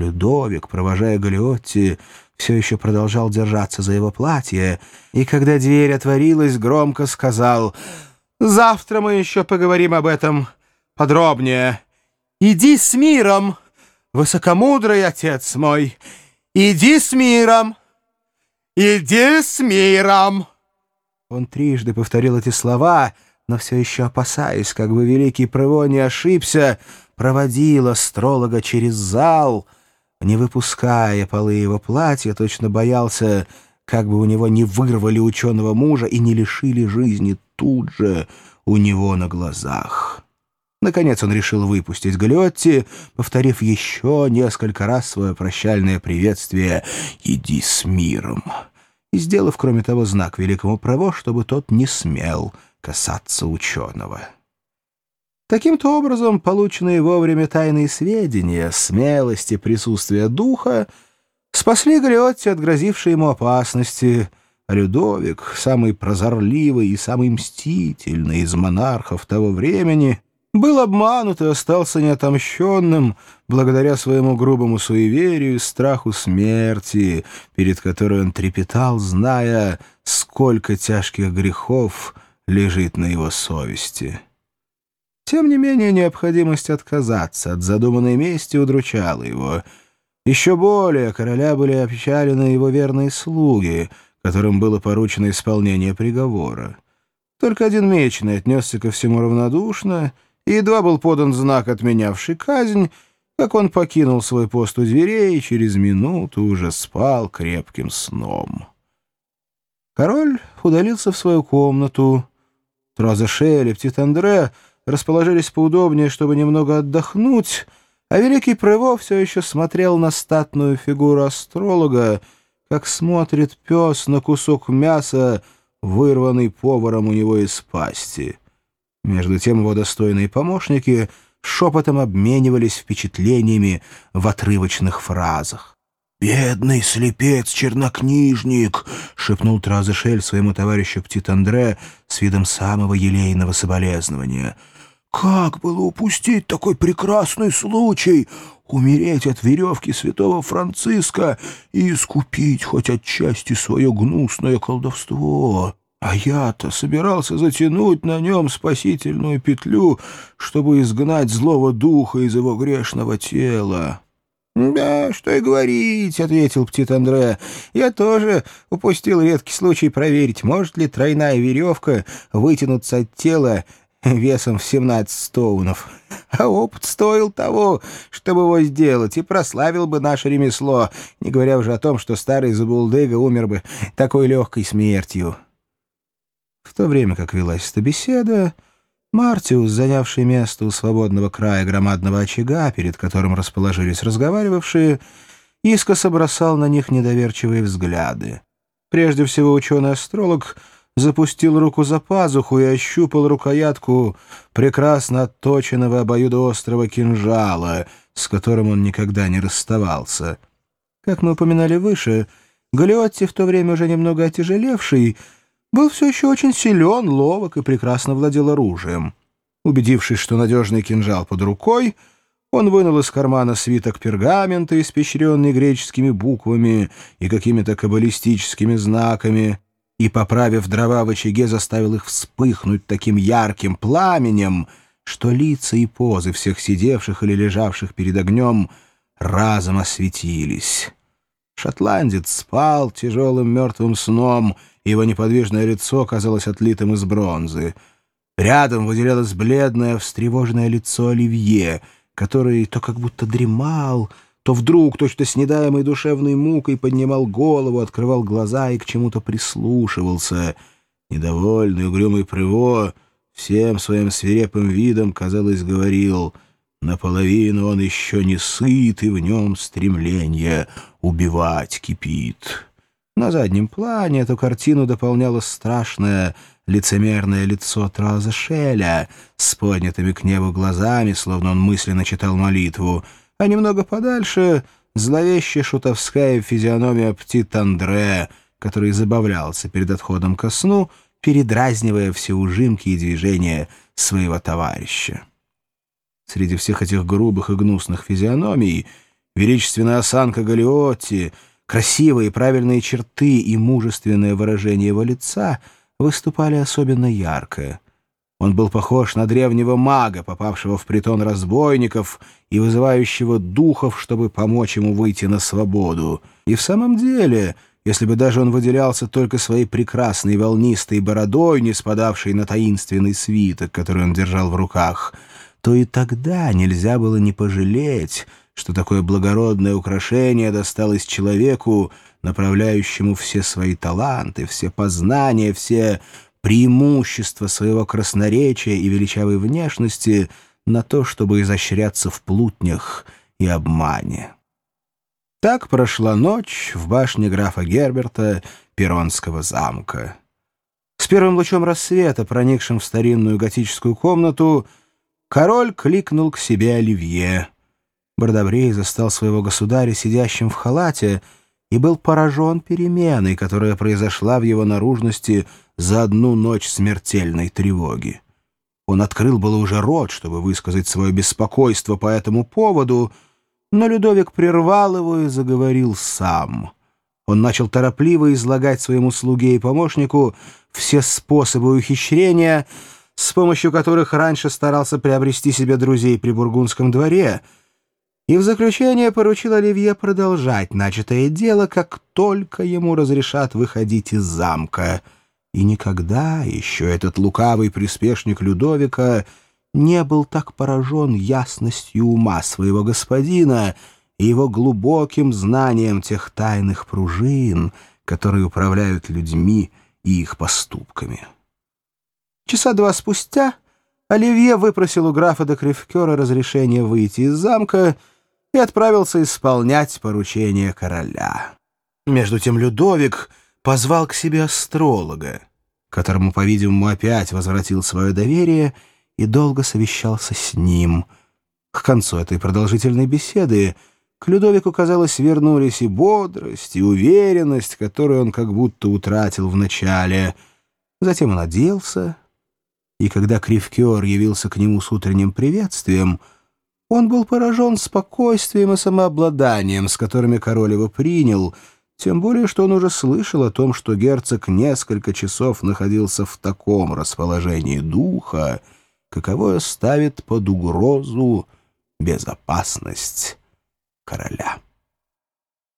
Людовик, провожая Галиотти, все еще продолжал держаться за его платье, и когда дверь отворилась, громко сказал «Завтра мы еще поговорим об этом подробнее. Иди с миром, высокомудрый отец мой, иди с миром, иди с миром». Он трижды повторил эти слова, но все еще опасаясь, как бы великий Прево не ошибся, проводил астролога через зал — не выпуская полы его платья, точно боялся, как бы у него не вырвали ученого мужа и не лишили жизни тут же у него на глазах. Наконец он решил выпустить Галиотти, повторив еще несколько раз свое прощальное приветствие «Иди с миром!» и сделав, кроме того, знак великому право, чтобы тот не смел касаться ученого. Таким-то образом, полученные вовремя тайные сведения, смелость и присутствие духа спасли Галиотти от грозившей ему опасности, Людовик, самый прозорливый и самый мстительный из монархов того времени, был обманут и остался неотомщенным благодаря своему грубому суеверию и страху смерти, перед которой он трепетал, зная, сколько тяжких грехов лежит на его совести. Тем не менее, необходимость отказаться от задуманной мести удручала его. Еще более короля были опечалены его верные слуги, которым было поручено исполнение приговора. Только один меченый отнесся ко всему равнодушно, и едва был подан знак, отменявший казнь, как он покинул свой пост у дверей и через минуту уже спал крепким сном. Король удалился в свою комнату. Траза и Птит Андре — расположились поудобнее, чтобы немного отдохнуть, а великий Прево все еще смотрел на статную фигуру астролога, как смотрит пес на кусок мяса, вырванный поваром у него из пасти. Между тем его достойные помощники шепотом обменивались впечатлениями в отрывочных фразах. «Бедный слепец-чернокнижник!» — шепнул Тразышель своему товарищу Птит-Андре с видом самого елейного соболезнования — как было упустить такой прекрасный случай умереть от веревки святого Франциска и искупить хоть отчасти свое гнусное колдовство? А я-то собирался затянуть на нем спасительную петлю, чтобы изгнать злого духа из его грешного тела. «Да, что и говорить», — ответил Птит Андре. «Я тоже упустил редкий случай проверить, может ли тройная веревка вытянуться от тела весом в 17 стоунов. А опыт стоил того, чтобы его сделать, и прославил бы наше ремесло, не говоря уже о том, что старый Забулдыга умер бы такой легкой смертью. В то время, как велась эта беседа, Мартиус, занявший место у свободного края громадного очага, перед которым расположились разговаривавшие, искоса бросал на них недоверчивые взгляды. Прежде всего ученый-астролог — запустил руку за пазуху и ощупал рукоятку прекрасно отточенного обоюдоострого кинжала, с которым он никогда не расставался. Как мы упоминали выше, Галиотти, в то время уже немного отяжелевший, был все еще очень силен, ловок и прекрасно владел оружием. Убедившись, что надежный кинжал под рукой, он вынул из кармана свиток пергамента, испещренный греческими буквами и какими-то каббалистическими знаками, и, поправив дрова в очаге, заставил их вспыхнуть таким ярким пламенем, что лица и позы всех сидевших или лежавших перед огнем разом осветились. Шотландец спал тяжелым мертвым сном, его неподвижное лицо казалось отлитым из бронзы. Рядом выделялось бледное, встревоженное лицо Оливье, который то как будто дремал, то вдруг, точно с недаемой душевной мукой, поднимал голову, открывал глаза и к чему-то прислушивался. Недовольный, угрюмый Прыво всем своим свирепым видом, казалось, говорил «наполовину он еще не сыт, и в нем стремление убивать кипит». На заднем плане эту картину дополняло страшное лицемерное лицо Траза Шеля с поднятыми к небу глазами, словно он мысленно читал молитву — а немного подальше — зловещая шутовская физиономия птит Андре, который забавлялся перед отходом ко сну, передразнивая все ужимки и движения своего товарища. Среди всех этих грубых и гнусных физиономий Величественная осанка Галиотти, красивые правильные черты и мужественное выражение его лица выступали особенно ярко. Он был похож на древнего мага, попавшего в притон разбойников и вызывающего духов, чтобы помочь ему выйти на свободу. И в самом деле, если бы даже он выделялся только своей прекрасной волнистой бородой, не спадавшей на таинственный свиток, который он держал в руках, то и тогда нельзя было не пожалеть, что такое благородное украшение досталось человеку, направляющему все свои таланты, все познания, все преимущество своего красноречия и величавой внешности на то, чтобы изощряться в плутнях и обмане. Так прошла ночь в башне графа Герберта Перонского замка. С первым лучом рассвета, проникшим в старинную готическую комнату, король кликнул к себе Оливье. Бардабрей застал своего государя сидящим в халате и был поражен переменой, которая произошла в его наружности за одну ночь смертельной тревоги. Он открыл было уже рот, чтобы высказать свое беспокойство по этому поводу, но Людовик прервал его и заговорил сам. Он начал торопливо излагать своему слуге и помощнику все способы ухищрения, с помощью которых раньше старался приобрести себе друзей при бургундском дворе, и в заключение поручил Оливье продолжать начатое дело, как только ему разрешат выходить из замка — и никогда еще этот лукавый приспешник Людовика не был так поражен ясностью ума своего господина и его глубоким знанием тех тайных пружин, которые управляют людьми и их поступками. Часа два спустя Оливье выпросил у графа де Кривкера разрешение выйти из замка и отправился исполнять поручение короля. Между тем Людовик позвал к себе астролога, которому, по-видимому, опять возвратил свое доверие и долго совещался с ним. К концу этой продолжительной беседы к Людовику, казалось, вернулись и бодрость, и уверенность, которую он как будто утратил в начале. Затем он оделся, и когда Кривкер явился к нему с утренним приветствием, он был поражен спокойствием и самообладанием, с которыми король его принял — тем более, что он уже слышал о том, что герцог несколько часов находился в таком расположении духа, каковое ставит под угрозу безопасность короля.